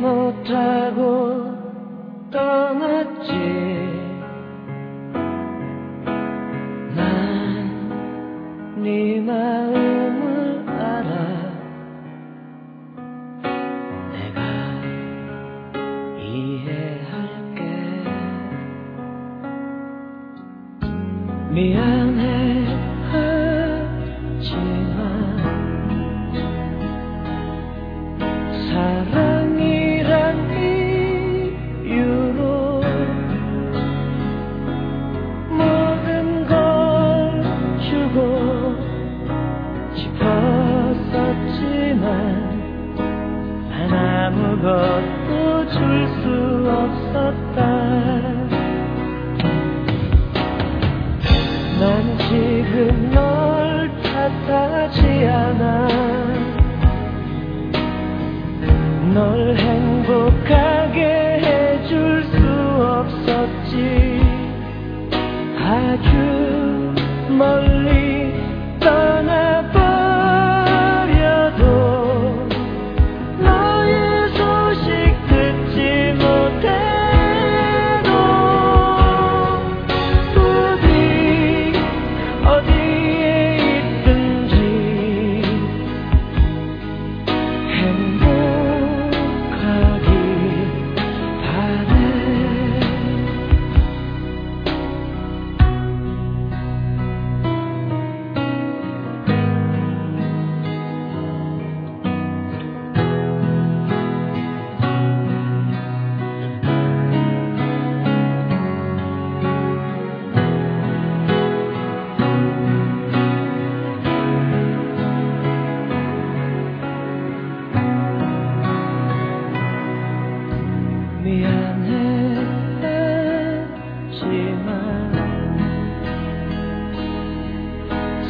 못하고 떠났지. 난 네 마음을 알아. 내가 이해할게. 미안 아무것도 줄 수 없었다. 난 지금 널 탓하지 않아. 널 행복하게 해줄 수 없었지. 아주 멀리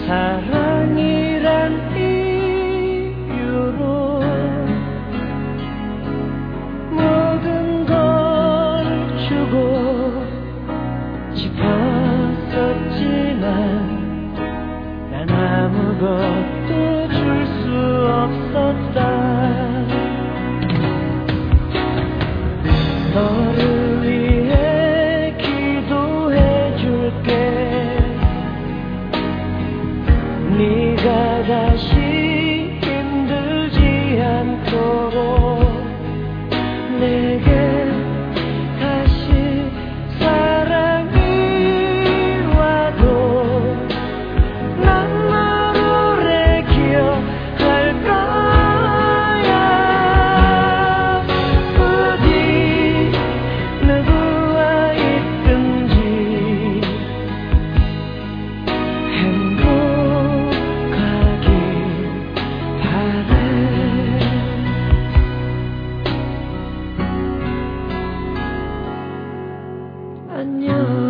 사랑이란 이유로 모든 걸 주고 싶었었지만 난 아무것도 줄 수 없었다 I knew.